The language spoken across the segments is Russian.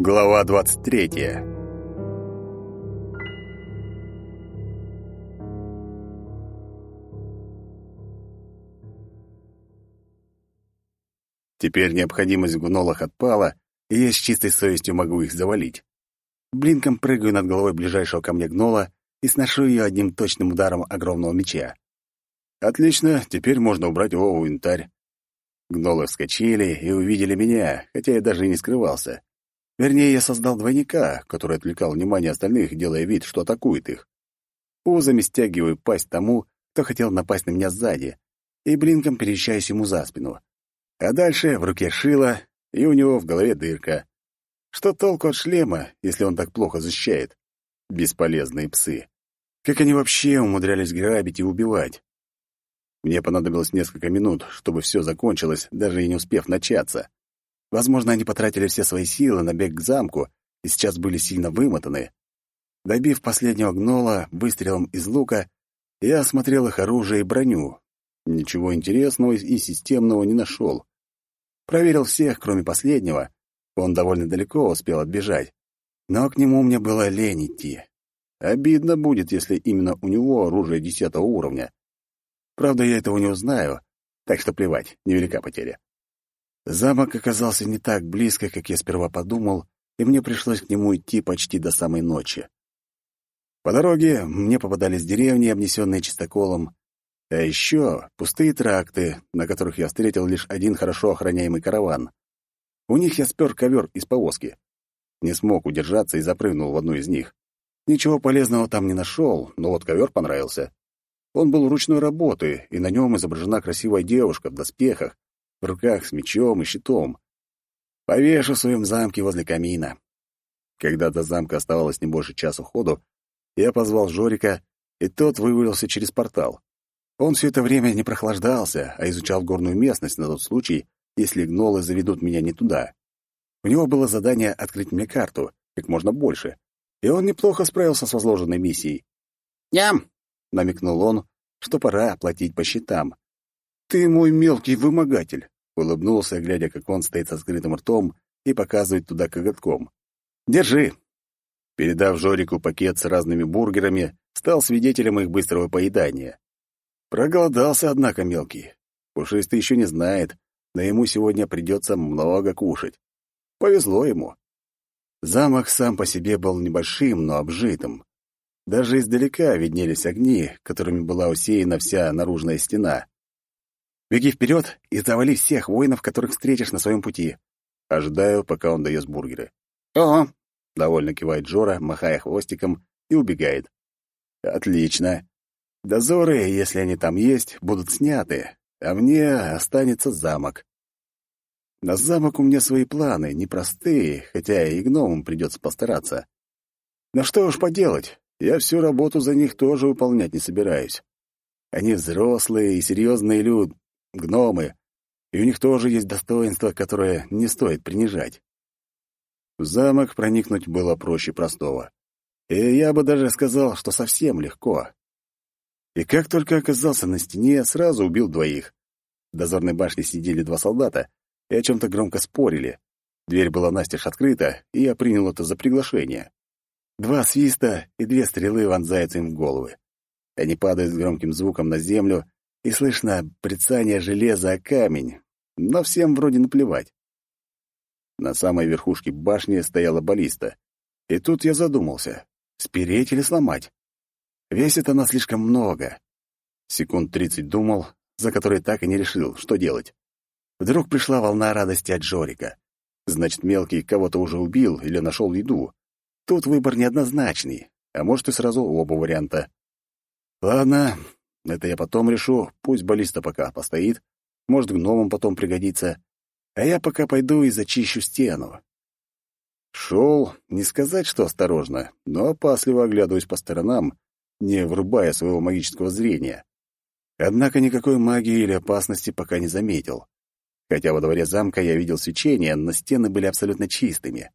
Глава двадцать третья Теперь необходимость в гнолах отпала, и я с чистой совестью могу их завалить. Блинком прыгаю над головой ближайшего ко мне гнола и сношу ее одним точным ударом огромного меча. Отлично, теперь можно убрать его в инвентарь. Гнолы вскочили и увидели меня, хотя я даже и не скрывался. Вернее, я создал двойника, который отвлекал внимание остальных, делая вид, что атакует их. Узами стягиваю пасть тому, кто хотел напасть на меня сзади, и блинком перещаюсь ему за спину. А дальше в руке шило, и у него в голове дырка. Что толку от шлема, если он так плохо защищает? Бесполезные псы. Как они вообще умудрялись грабить и убивать? Мне понадобилось несколько минут, чтобы все закончилось, даже и не успев начаться. Возможно, они потратили все свои силы на бег к замку и сейчас были сильно вымотаны. Добив последнего гнола выстрелом из лука, я осмотрел их оружие и броню. Ничего интересного и системного не нашел. Проверил всех, кроме последнего. Он довольно далеко успел отбежать. Но к нему мне было лень идти. Обидно будет, если именно у него оружие десятого уровня. Правда, я этого не узнаю, так что плевать, невелика потеря. Замок оказался не так близко, как я сперва подумал, и мне пришлось к нему идти почти до самой ночи. По дороге мне попадались деревни, обнесенные чистоколом, а еще пустые тракты, на которых я встретил лишь один хорошо охраняемый караван. У них я спер ковер из повозки. Не смог удержаться и запрыгнул в одну из них. Ничего полезного там не нашел, но вот ковер понравился. Он был ручной работы, и на нем изображена красивая девушка в доспехах, в руках с мечом и щитом. Повешу в своем замке возле камина. Когда до замка оставалось не больше часу ходу, я позвал Жорика, и тот вывалился через портал. Он все это время не прохлаждался, а изучал горную местность на тот случай, если гнолы заведут меня не туда. У него было задание открыть мне карту, как можно больше, и он неплохо справился с возложенной миссией. «Ням!» — намекнул он, что пора платить по счетам. «Ты мой мелкий вымогатель!» — улыбнулся, глядя, как он стоит с открытым ртом и показывает туда коготком. «Держи!» Передав Жорику пакет с разными бургерами, стал свидетелем их быстрого поедания. Проголодался, однако, мелкий. Пушистый еще не знает, но ему сегодня придется много кушать. Повезло ему. Замок сам по себе был небольшим, но обжитым. Даже издалека виднелись огни, которыми была усеяна вся наружная стена. «Беги вперед и завали всех воинов, которых встретишь на своем пути». Ожидаю, пока он дает бургеры. «Ого!» — довольно кивает Джора, махая хвостиком, и убегает. «Отлично. Дозоры, если они там есть, будут сняты, а мне останется замок. На замок у меня свои планы, непростые, хотя и гномам придется постараться. Но что уж поделать, я всю работу за них тоже выполнять не собираюсь. Они взрослые и серьезные люди, гномы, и у них тоже есть достоинства, которые не стоит принижать. В замок проникнуть было проще простого. И я бы даже сказал, что совсем легко. И как только оказался на стене, сразу убил двоих. В дозорной башне сидели два солдата и о чем-то громко спорили. Дверь была настежь открыта, и я принял это за приглашение. Два свиста и две стрелы вонзаются им в головы. Они падают с громким звуком на землю, и слышно прицание железа о камень, но всем вроде наплевать. На самой верхушке башни стояла баллиста. И тут я задумался, спереть или сломать. Весит она слишком много. Секунд тридцать думал, за которые так и не решил, что делать. Вдруг пришла волна радости от Жорика. Значит, мелкий кого-то уже убил или нашел еду. Тут выбор неоднозначный, а может и сразу оба варианта. Ладно, это я потом решу, пусть баллиста пока постоит, может, гномам потом пригодится. А я пока пойду и зачищу стену. Шел, не сказать, что осторожно, но опасливо оглядываюсь по сторонам, не врубая своего магического зрения. Однако никакой магии или опасности пока не заметил. Хотя во дворе замка я видел свечение, но стены были абсолютно чистыми.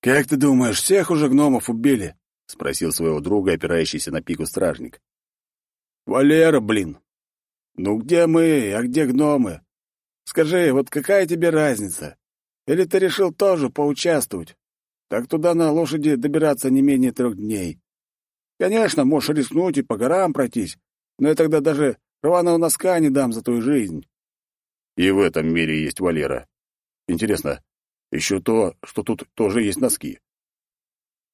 «Как ты думаешь, всех уже гномов убили?» — спросил своего друга, опирающийся на пику стражник. «Валера, блин!» «Ну где мы, а где гномы? Скажи, вот какая тебе разница? Или ты решил тоже поучаствовать? Так туда на лошади добираться не менее трех дней. Конечно, можешь рискнуть и по горам пройтись, но я тогда даже рваного носка не дам за твою жизнь. И в этом мире есть Валера. Интересно, еще то, что тут тоже есть носки.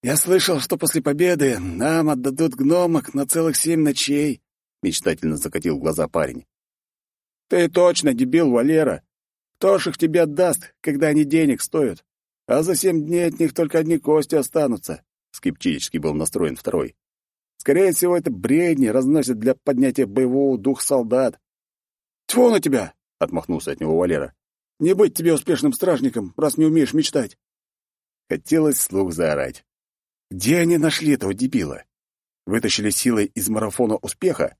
Я слышал, что после победы нам отдадут гномок на целых семь ночей, мечтательно закатил глаза парень. Ты точно дебил, Валера. Кто ж их тебе отдаст, когда они денег стоят? А за семь дней от них только одни кости останутся. Скептически был настроен второй. Скорее всего, это бредни разносят для поднятия боевого духа солдат. «Тьфу на тебя!» — отмахнулся от него Валера. «Не быть тебе успешным стражником, раз не умеешь мечтать!» Хотелось слух заорать. «Где они нашли этого дебила? Вытащили силой из марафона успеха?»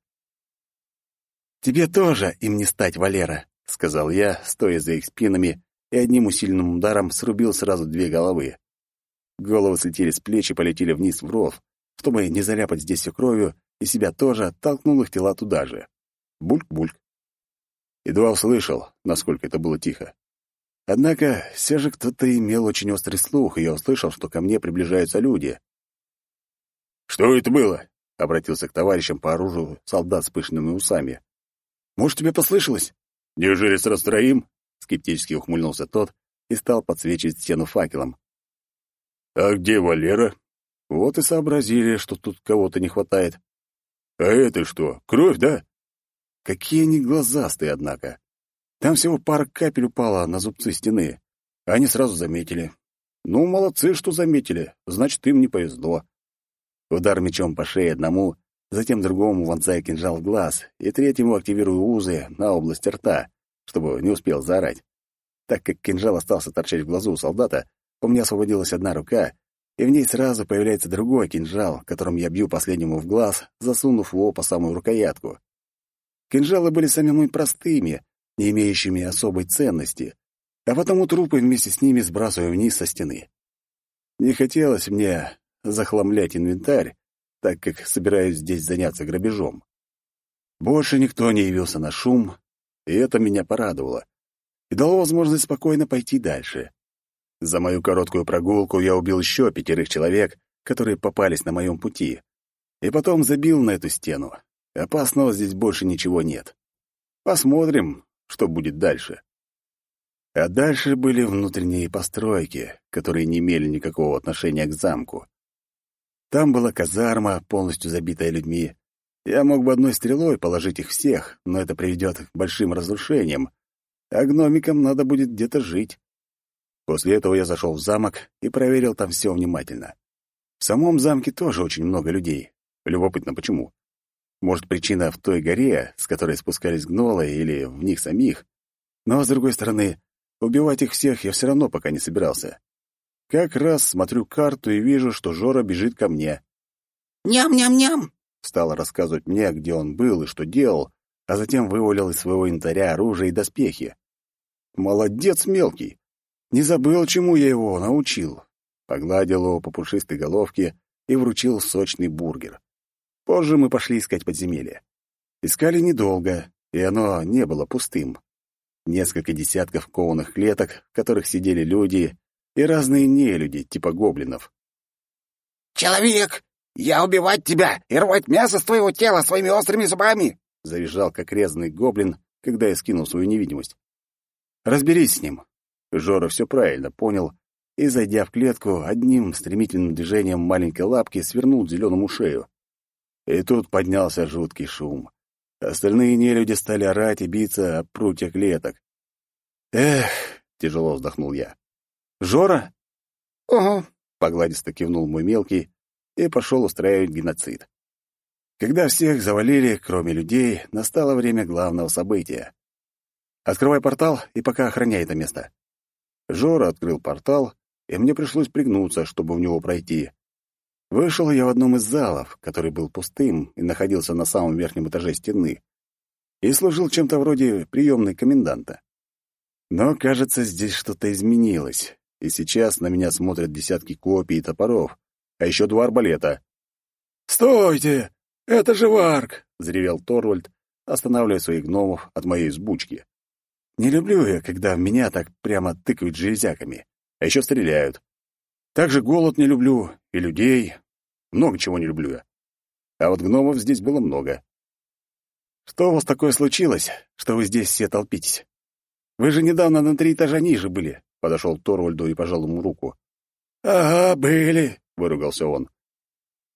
«Тебе тоже им не стать, Валера», — сказал я, стоя за их спинами, и одним усиленным ударом срубил сразу две головы. Головы слетели с плеч и полетели вниз в ров, чтобы не заляпать здесь все кровью, и себя тоже оттолкнул их тела туда же. Бульк-бульк. Едва услышал, насколько это было тихо. Однако все же кто-то имел очень острый слух, и я услышал, что ко мне приближаются люди. «Что это было?» — обратился к товарищам по оружию солдат с пышными усами. «Может, тебе послышалось?» «Неужели сразу троим?» — скептически ухмыльнулся тот и стал подсвечивать стену факелом. «А где Валера?» Вот и сообразили, что тут кого-то не хватает. А это что, кровь, да? Какие они глазастые, однако. Там всего пара капель упала на зубцы стены. Они сразу заметили. Ну, молодцы, что заметили. Значит, им не повезло. Удар мечом по шее одному, затем другому вонзая кинжал в глаз, и третьему активирую узы на область рта, чтобы не успел заорать. Так как кинжал остался торчать в глазу у солдата, у меня освободилась одна рука, и в ней сразу появляется другой кинжал, которым я бью последнему в глаз, засунув его по самую рукоятку. Кинжалы были самыми простыми, не имеющими особой ценности, а потому трупы вместе с ними сбрасываю вниз со стены. Не хотелось мне захламлять инвентарь, так как собираюсь здесь заняться грабежом. Больше никто не явился на шум, и это меня порадовало, и дало возможность спокойно пойти дальше. За мою короткую прогулку я убил еще пятерых человек, которые попались на моем пути, и потом забил на эту стену. Опасного здесь больше ничего нет. Посмотрим, что будет дальше. А дальше были внутренние постройки, которые не имели никакого отношения к замку. Там была казарма, полностью забитая людьми. Я мог бы одной стрелой положить их всех, но это приведет к большим разрушениям, а гномикам надо будет где-то жить. После этого я зашел в замок и проверил там все внимательно. В самом замке тоже очень много людей. Любопытно, почему? Может, причина в той горе, с которой спускались гнолы, или в них самих? Но, с другой стороны, убивать их всех я все равно пока не собирался. Как раз смотрю карту и вижу, что Жора бежит ко мне. «Ням-ням-ням!» — стала рассказывать мне, где он был и что делал, а затем вывалил из своего инвентаря оружие и доспехи. «Молодец мелкий! Не забыл, чему я его научил. Погладил его по пушистой головке и вручил сочный бургер. Позже мы пошли искать подземелье. Искали недолго, и оно не было пустым. Несколько десятков кованых клеток, в которых сидели люди, и разные нелюди, типа гоблинов. «Человек, я убивать тебя и рвать мясо с твоего тела своими острыми зубами!» — завизжал, как резанный гоблин, когда я скинул свою невидимость. «Разберись с ним. Жора все правильно понял и, зайдя в клетку, одним стремительным движением маленькой лапки свернул зеленому шею. И тут поднялся жуткий шум. Остальные нелюди стали орать и биться об прутья клеток. «Эх!» — тяжело вздохнул я. «Жора?» «Угу», — погладисто кивнул мой мелкий и пошел устраивать геноцид. Когда всех завалили, кроме людей, настало время главного события. «Открывай портал и пока охраняй это место», Жора открыл портал, и мне пришлось пригнуться, чтобы в него пройти. Вышел я в одном из залов, который был пустым и находился на самом верхнем этаже стены, и служил чем-то вроде приемной коменданта. Но, кажется, здесь что-то изменилось, и сейчас на меня смотрят десятки копий и топоров, а еще два арбалета. «Стойте! Это же Варк!» — заревел Торвальд, останавливая своих гномов от моей сбучки. Не люблю я, когда меня так прямо тыкают железяками, а еще стреляют. Также голод не люблю, и людей. Много чего не люблю я. А вот гномов здесь было много. Что у вас такое случилось, что вы здесь все толпитесь? Вы же недавно на три этажа ниже были, — подошел к Торвальду и пожал ему руку. «Ага, были», — выругался он.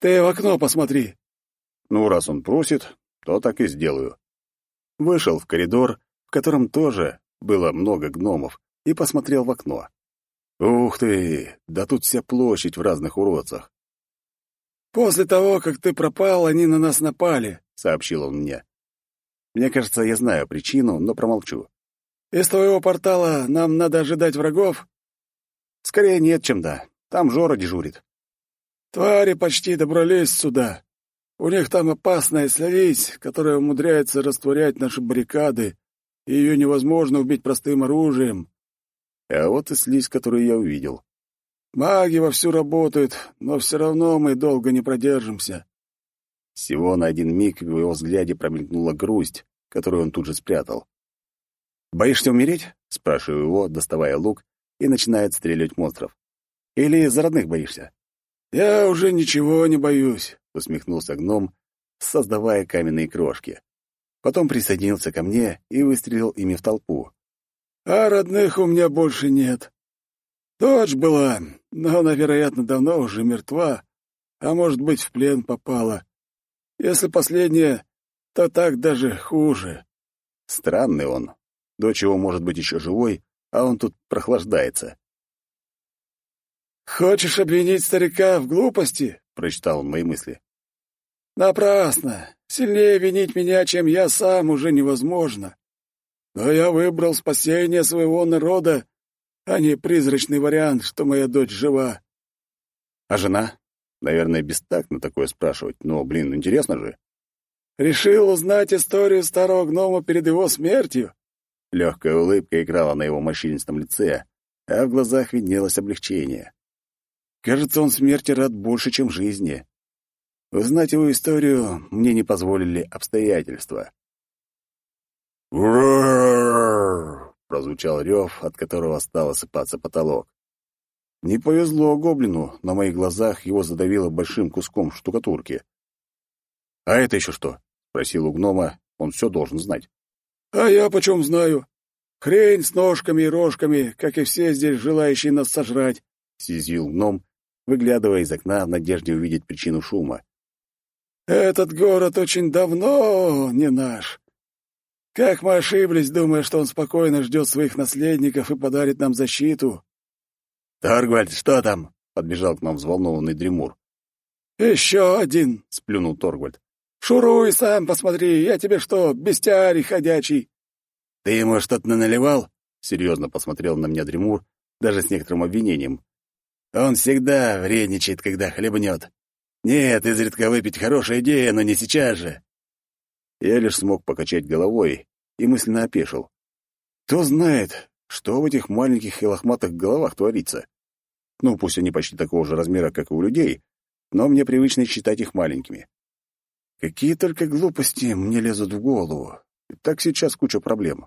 «Ты в окно посмотри». Ну, раз он просит, то так и сделаю. Вышел в коридор, в котором тоже было много гномов, и посмотрел в окно. Ух ты, да тут вся площадь в разных уродцах. «После того, как ты пропал, они на нас напали», — сообщил он мне. Мне кажется, я знаю причину, но промолчу. «Из твоего портала нам надо ожидать врагов?» «Скорее нет, чем да. Там Жора дежурит». «Твари почти добрались сюда. У них там опасная слизь, которая умудряется растворять наши баррикады, и ее невозможно убить простым оружием. А вот и слизь, которую я увидел. Маги вовсю работают, но все равно мы долго не продержимся. Всего на один миг в его взгляде промелькнула грусть, которую он тут же спрятал. «Боишься умереть?» — спрашиваю его, доставая лук, и начинает стрелять монстров. «Или за родных боишься?» «Я уже ничего не боюсь», — усмехнулся гном, создавая каменные крошки. Потом присоединился ко мне и выстрелил ими в толпу. А родных у меня больше нет. Дочь была, но она, вероятно, давно уже мертва, а может быть, в плен попала. Если последняя, то так даже хуже. Странный он. Дочь его может быть еще живой, а он тут прохлаждается. «Хочешь обвинить старика в глупости?» — прочитал он мои мысли. «Напрасно. Сильнее винить меня, чем я сам, уже невозможно. Но я выбрал спасение своего народа, а не призрачный вариант, что моя дочь жива. А жена? Наверное, бестактно такое спрашивать, но, блин, интересно же. Решил узнать историю старого гнома перед его смертью? Легкая улыбка играла на его морщинистом лице, а в глазах виднелось облегчение. Кажется, он смерти рад больше, чем жизни. Узнать его историю мне не позволили обстоятельства. Прозвучал рев, от которого стал осыпаться потолок. Не повезло гоблину, на моих глазах его задавило большим куском штукатурки. «А это еще что?» — спросил у гнома, он все должен знать. «А я почем знаю? Хрень с ножками и рожками, как и все здесь желающие нас сожрать», — съязвил гном, выглядывая из окна в надежде увидеть причину шума. «Этот город очень давно не наш. Как мы ошиблись, думая, что он спокойно ждет своих наследников и подарит нам защиту. «Торгвальд, что там?» — подбежал к нам взволнованный Дремур. «Еще один!» — сплюнул Торгвальд. «Шуруй сам, посмотри, я тебе что, бестиарий ходячий!» «Ты ему что-то наливал?» — серьезно посмотрел на меня Дремур, даже с некоторым обвинением. «Он всегда вредничает, когда хлебнет. Нет, изредка выпить хорошая идея, но не сейчас же». Я лишь смог покачать головой и мысленно опешил. Кто знает, что в этих маленьких и лохматых головах творится? Ну, пусть они почти такого же размера, как и у людей, но мне привычно считать их маленькими. Какие только глупости мне лезут в голову. И так сейчас куча проблем.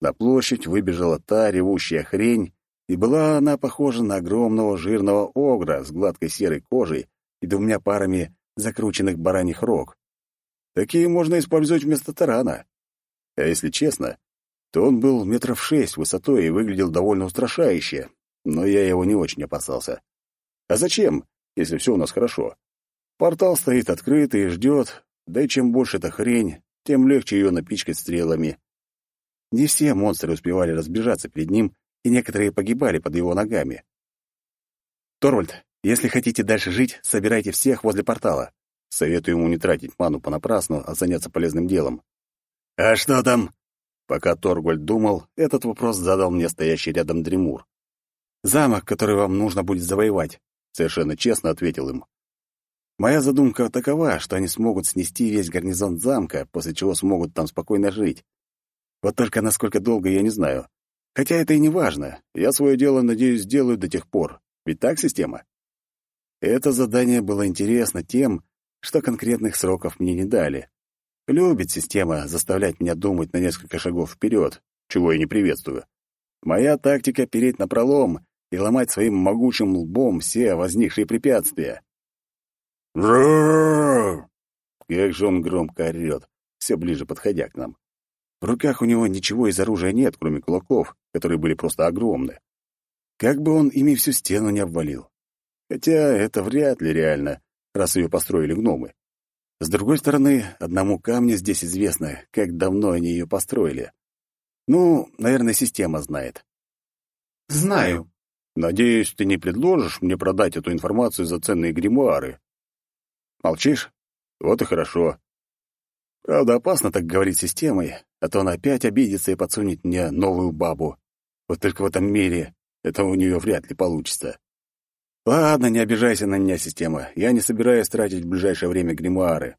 На площадь выбежала та ревущая хрень, и была она похожа на огромного жирного огра с гладкой серой кожей и двумя парами закрученных бараньих рог. Такие можно использовать вместо тарана. А если честно, то он был метров шесть высотой и выглядел довольно устрашающе, но я его не очень опасался. А зачем, если все у нас хорошо? Портал стоит открытый и ждет, да и чем больше эта хрень, тем легче ее напичкать стрелами. Не все монстры успевали разбежаться перед ним, и некоторые погибали под его ногами. «Торвальд, если хотите дальше жить, собирайте всех возле портала. Советую ему не тратить ману понапрасну, а заняться полезным делом. «А что там?» Пока Торгольд думал, этот вопрос задал мне стоящий рядом Дремур. «Замок, который вам нужно будет завоевать», — совершенно честно ответил им. «Моя задумка такова, что они смогут снести весь гарнизон замка, после чего смогут там спокойно жить. Вот только насколько долго, я не знаю. Хотя это и не важно. Я свое дело, надеюсь, сделаю до тех пор. Ведь так система?» Это задание было интересно тем, что конкретных сроков мне не дали. Любит система заставлять меня думать на несколько шагов вперед, чего я не приветствую. Моя тактика — переть на пролом и ломать своим могучим лбом все возникшие препятствия. Как же он громко орёт, все ближе подходя к нам. В руках у него ничего из оружия нет, кроме кулаков, которые были просто огромны. Как бы он ими всю стену не обвалил. Хотя это вряд ли реально, раз ее построили гномы. С другой стороны, одному камню здесь известно, как давно они ее построили. Ну, наверное, система знает. Знаю. Надеюсь, ты не предложишь мне продать эту информацию за ценные гримуары. Молчишь? Вот и хорошо. Правда, опасно так говорить системой, а то она опять обидится и подсунет мне новую бабу. Вот только в этом мире это у нее вряд ли получится. Ладно, не обижайся на меня, система. Я не собираюсь тратить в ближайшее время гримуары.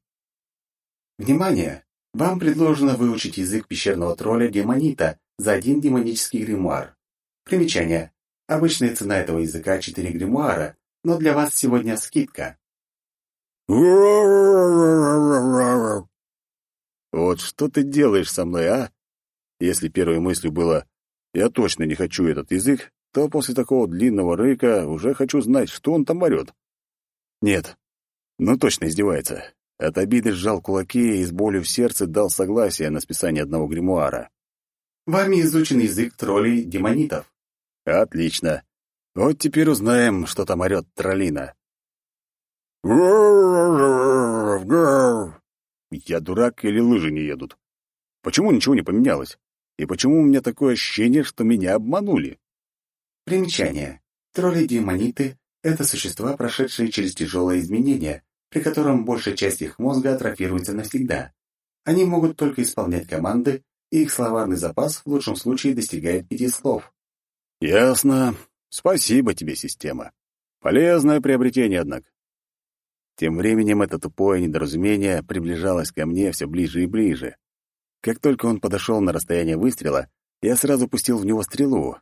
Внимание! Вам предложено выучить язык пещерного тролля демонита за один демонический гримуар. Примечание. Обычная цена этого языка — 4 гримуара, но для вас сегодня скидка. Вот что ты делаешь со мной, а? Если первой мыслью было «я точно не хочу этот язык», то после такого длинного рыка уже хочу знать, что он там орёт. Нет, ну точно издевается. От обиды сжал кулаки и с болью в сердце дал согласие на списание одного гримуара. Вами изучен язык троллей-демонитов. Отлично. Вот теперь узнаем, что там орёт троллина. Я дурак или лыжи не едут? Почему ничего не поменялось? И почему у меня такое ощущение, что меня обманули? Примечание. Тролли-демониты — это существа, прошедшие через тяжелые изменения, при котором большая часть их мозга атрофируется навсегда. Они могут только исполнять команды, и их словарный запас в лучшем случае достигает пяти слов. Ясно. Спасибо тебе, система. Полезное приобретение, однако. Тем временем это тупое недоразумение приближалось ко мне все ближе и ближе. Как только он подошел на расстояние выстрела, я сразу пустил в него стрелу,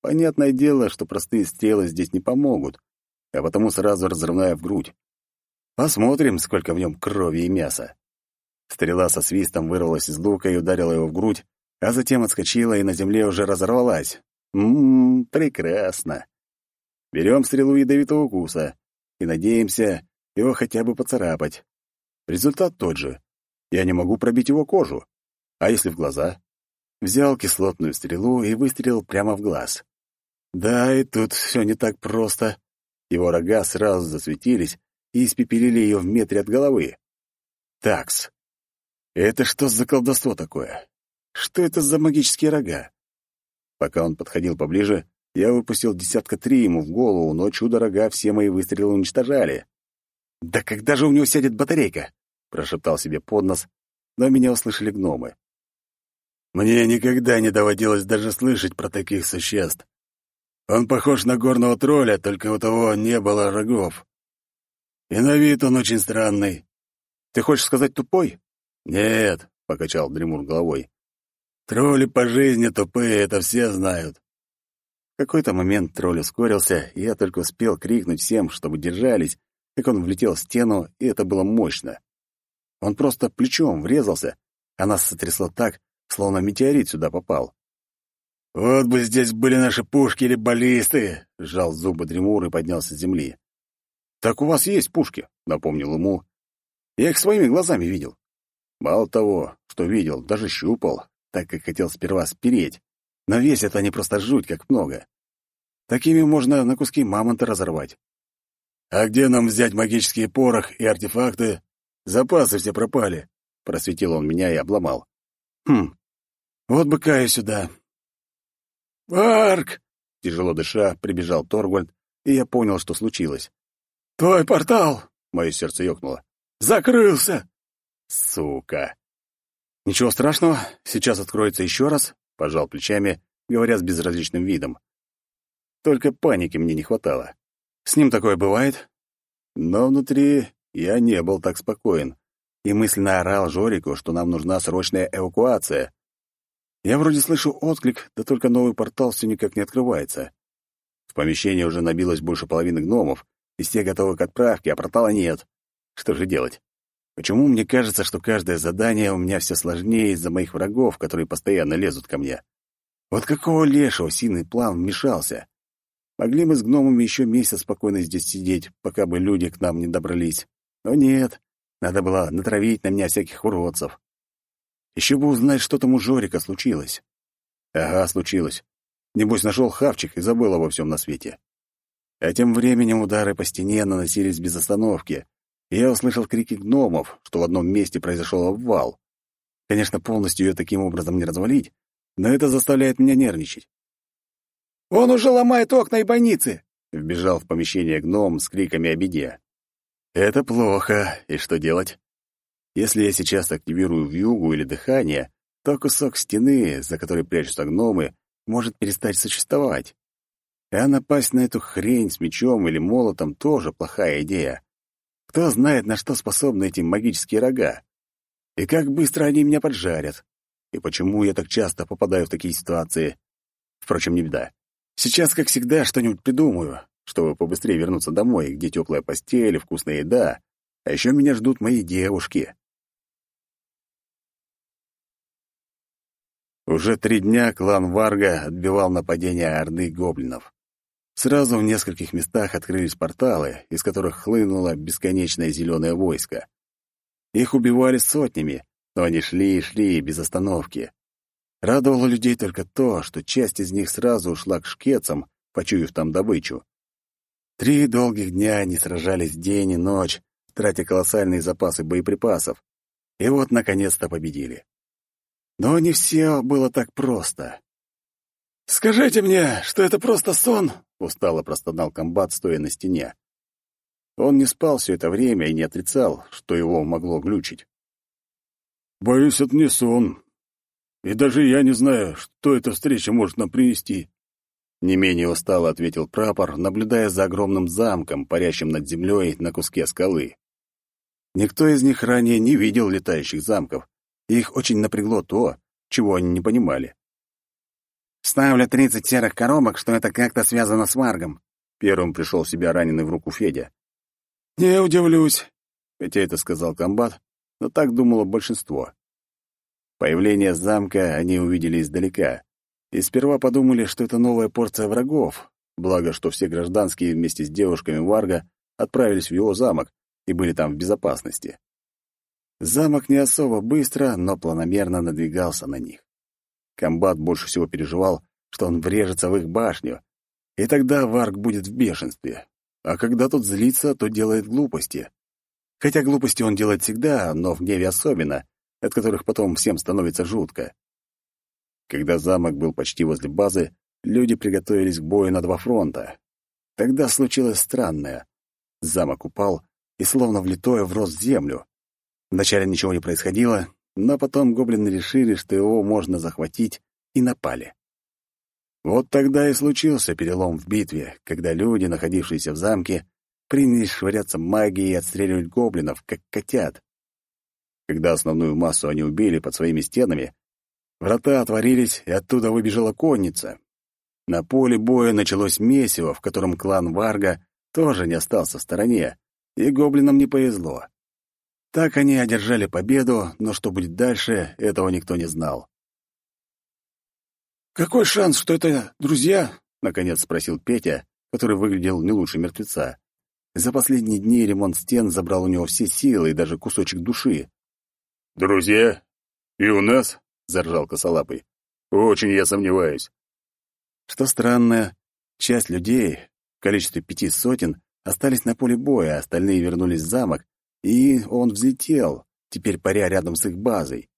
Понятное дело, что простые стрелы здесь не помогут, а потому сразу разрывная в грудь. Посмотрим, сколько в нем крови и мяса. Стрела со свистом вырвалась из лука и ударила его в грудь, а затем отскочила и на земле уже разорвалась. Ммм, прекрасно. Берем стрелу ядовитого укуса и надеемся его хотя бы поцарапать. Результат тот же. Я не могу пробить его кожу. А если в глаза? Взял кислотную стрелу и выстрелил прямо в глаз. Да, и тут все не так просто. Его рога сразу засветились и испепелили ее в метре от головы. Такс. Это что за колдовство такое? Что это за магические рога? Пока он подходил поближе, я выпустил десятка три ему в голову, но чудо-рога все мои выстрелы уничтожали. «Да когда же у него сядет батарейка?» — прошептал себе под нос, но меня услышали гномы. «Мне никогда не доводилось даже слышать про таких существ. Он похож на горного тролля, только у того не было рогов. И на вид он очень странный. Ты хочешь сказать тупой? Нет, покачал Дремур головой. Тролли по жизни тупые, это все знают. В какой-то момент тролль ускорился, и я только успел крикнуть всем, чтобы держались, как он влетел в стену, и это было мощно. Он просто плечом врезался, а нас сотрясло так, словно метеорит сюда попал. «Вот бы здесь были наши пушки или баллисты!» — сжал зубы Дремур и поднялся с земли. «Так у вас есть пушки», — напомнил ему. «Я их своими глазами видел. Мало того, что видел, даже щупал, так как хотел сперва спереть. Но весят они просто жуть как много. Такими можно на куски мамонта разорвать. А где нам взять магический порох и артефакты? Запасы все пропали», — просветил он меня и обломал. «Хм, вот бы Каю сюда, «Арк!» — тяжело дыша, прибежал Торгвальд, и я понял, что случилось. «Твой портал!» — мое сердце ёкнуло. «Закрылся!» «Сука!» «Ничего страшного, сейчас откроется еще раз», — пожал плечами, говоря с безразличным видом. Только паники мне не хватало. С ним такое бывает. Но внутри я не был так спокоен и мысленно орал Жорику, что нам нужна срочная эвакуация. Я вроде слышу отклик, да только новый портал все никак не открывается. В помещении уже набилось больше половины гномов, и все готовы к отправке, а портала нет. Что же делать? Почему мне кажется, что каждое задание у меня все сложнее из-за моих врагов, которые постоянно лезут ко мне? Вот какого лешего сильный план вмешался? Могли мы с гномами еще месяц спокойно здесь сидеть, пока бы люди к нам не добрались. Но нет, надо было натравить на меня всяких уродцев. Еще бы узнать, что там у Жорика случилось. Ага, случилось. Небось, нашел хавчик и забыл обо всем на свете. А тем временем удары по стене наносились без остановки, я услышал крики гномов, что в одном месте произошел обвал. Конечно, полностью ее таким образом не развалить, но это заставляет меня нервничать. «Он уже ломает окна и бойницы!» — вбежал в помещение гном с криками о беде. «Это плохо. И что делать? Если я сейчас активирую вьюгу или дыхание, то кусок стены, за которой прячутся гномы, может перестать существовать. А напасть на эту хрень с мечом или молотом тоже плохая идея. Кто знает, на что способны эти магические рога? И как быстро они меня поджарят? И почему я так часто попадаю в такие ситуации? Впрочем, не беда. Сейчас, как всегда, что-нибудь придумаю, чтобы побыстрее вернуться домой, где теплая постель и вкусная еда. А еще меня ждут мои девушки. Уже три дня клан Варга отбивал нападение Орды гоблинов. Сразу в нескольких местах открылись порталы, из которых хлынуло бесконечное зеленое войско. Их убивали сотнями, но они шли и шли без остановки. Радовало людей только то, что часть из них сразу ушла к шкетцам, почуяв там добычу. Три долгих дня они сражались день и ночь, тратя колоссальные запасы боеприпасов. И вот, наконец-то, победили. Но не все было так просто. «Скажите мне, что это просто сон?» — устало простонал комбат, стоя на стене. Он не спал все это время и не отрицал, что его могло глючить. «Боюсь, это не сон. И даже я не знаю, что эта встреча может нам принести». Не менее устало ответил прапор, наблюдая за огромным замком, парящим над землей на куске скалы. Никто из них ранее не видел летающих замков, и их очень напрягло то, чего они не понимали. Ставлю тридцать серых коробок, что это как-то связано с Варгом. Первым пришел в себя раненый в руку Федя. «Не удивлюсь», — хотя это сказал комбат, но так думало большинство. Появление замка они увидели издалека, и сперва подумали, что это новая порция врагов, благо, что все гражданские вместе с девушками Варга отправились в его замок и были там в безопасности. Замок не особо быстро, но планомерно надвигался на них. Комбат больше всего переживал, что он врежется в их башню, и тогда Варк будет в бешенстве. А когда тот злится, то делает глупости. Хотя глупости он делает всегда, но в гневе особенно, от которых потом всем становится жутко. Когда замок был почти возле базы, люди приготовились к бою на два фронта. Тогда случилось странное. Замок упал и словно влитое врос в землю. Вначале ничего не происходило, но потом гоблины решили, что его можно захватить, и напали. Вот тогда и случился перелом в битве, когда люди, находившиеся в замке, принялись швыряться магией и отстреливать гоблинов, как котят. Когда основную массу они убили под своими стенами, врата отворились, и оттуда выбежала конница. На поле боя началось месиво, в котором клан Варга тоже не остался в стороне, и гоблинам не повезло. Так они одержали победу, но что будет дальше, этого никто не знал. «Какой шанс, что это друзья?» — наконец спросил Петя, который выглядел не лучше мертвеца. За последние дни ремонт стен забрал у него все силы и даже кусочек души. «Друзья? И у нас?» — заржал косолапый. «Очень я сомневаюсь». Что странно, часть людей, в количестве пяти сотен, остались на поле боя, остальные вернулись в замок, и он взлетел, теперь паря рядом с их базой.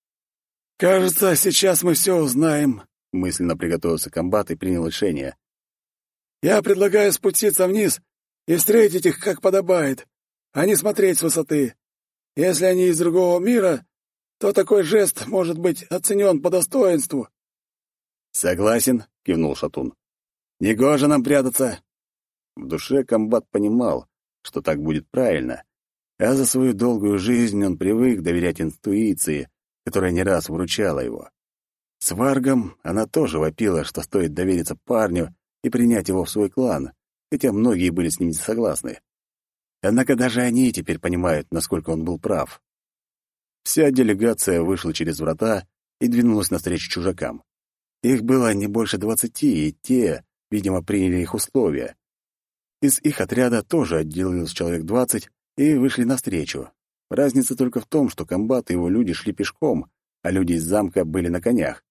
«Кажется, сейчас мы все узнаем», — мысленно приготовился комбат и принял решение. «Я предлагаю спуститься вниз и встретить их, как подобает, а не смотреть с высоты. Если они из другого мира, то такой жест может быть оценен по достоинству». «Согласен», — кивнул Шатун. «Негоже нам прятаться». В душе комбат понимал, что так будет правильно, а за свою долгую жизнь он привык доверять интуиции, которая не раз выручала его. С Варгом она тоже вопила, что стоит довериться парню и принять его в свой клан, хотя многие были с ним не согласны. Однако даже они теперь понимают, насколько он был прав. Вся делегация вышла через врата и двинулась навстречу чужакам. Их было не больше двадцати, и те, видимо, приняли их условия. Из их отряда тоже отделилось человек двадцать и вышли навстречу. Разница только в том, что комбат и его люди шли пешком, а люди из замка были на конях.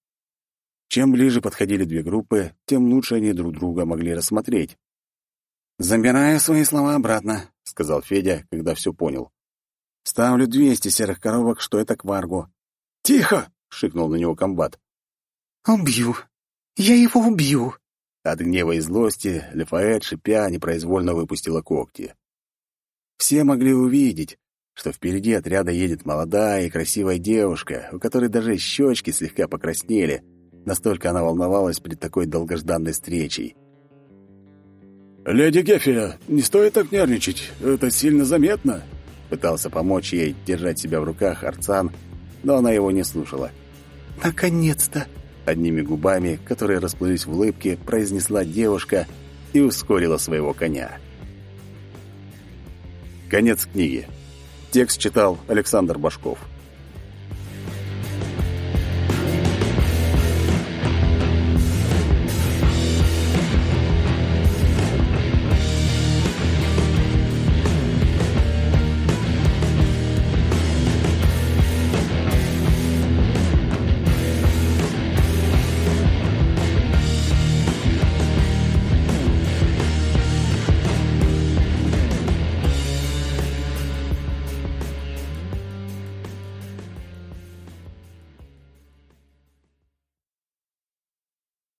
Чем ближе подходили две группы, тем лучше они друг друга могли рассмотреть. «Забираю свои слова обратно», — сказал Федя, когда все понял. «Ставлю двести серых коробок, что это к Варгу». «Тихо!» — шикнул на него комбат. «Убью! Я его убью!» От гнева и злости Лефаэт, шипя, непроизвольно выпустила когти. Все могли увидеть, что впереди отряда едет молодая и красивая девушка, у которой даже щечки слегка покраснели — Настолько она волновалась перед такой долгожданной встречей. «Леди Геффия, не стоит так нервничать. Это сильно заметно». Пытался помочь ей держать себя в руках Арцан, но она его не слушала. «Наконец-то!» Одними губами, которые расплылись в улыбке, произнесла девушка и ускорила своего коня. Конец книги. Текст читал Александр Башков.